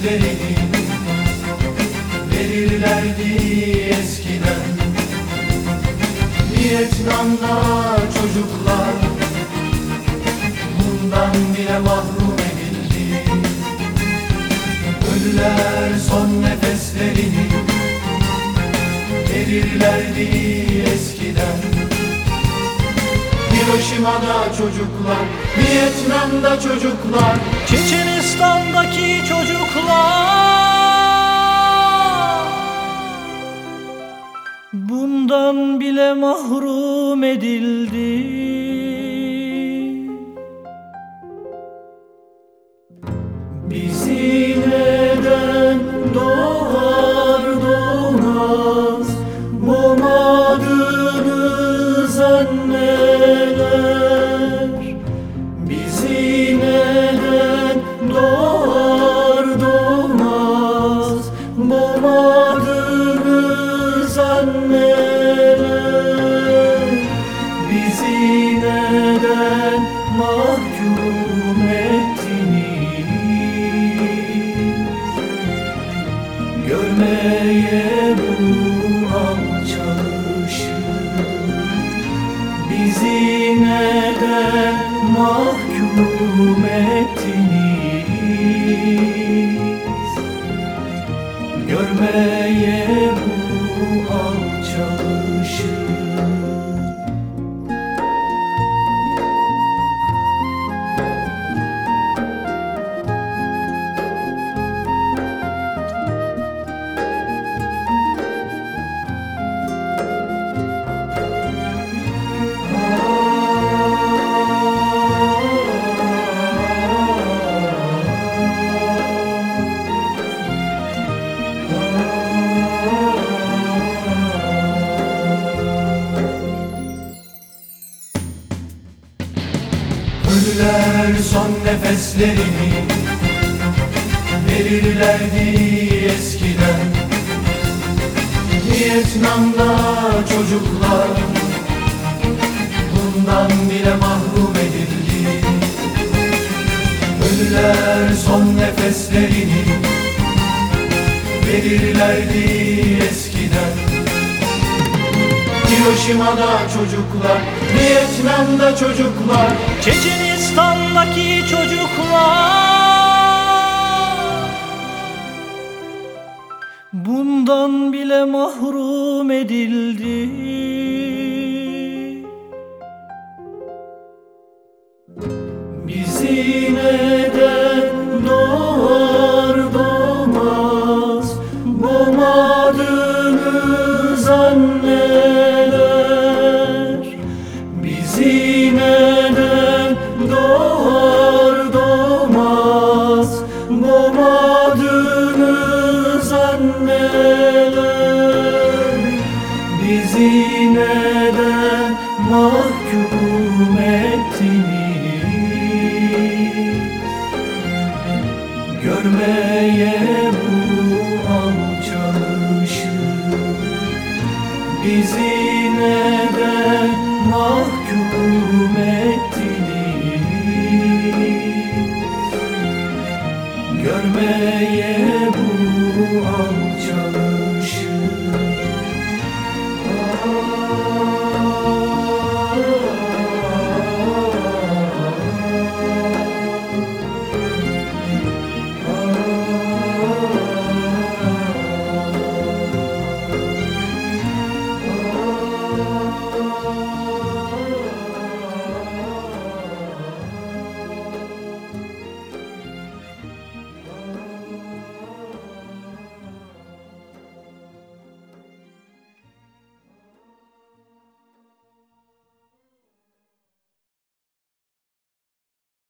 seslerini Verirlerdi eskiden. Vietnam'da çocuklar Bundan bile mahrum edildi? Ölüler son nefeslerini Verirlerdi Hiroşima'da çocuklar Vietnam'da çocuklar Çeçenistan'daki çocuklar. Bundan bile mahrum edildi mahkum ettiniz Ölüler son nefeslerini Verirlerdi eskiden. Vietnam'da çocuklar Bundan bile mahrum edildi. Ölüler son nefeslerini Verirlerdi eskiden. Hiroşima'da çocuklar Vietnam'da çocuklar Gülistan'daki çocuklar Bundan bile mahrum edildi. Bizi neden doğar doğmaz Boğmadınız anne Bizi neden mahkum ettin Görmedim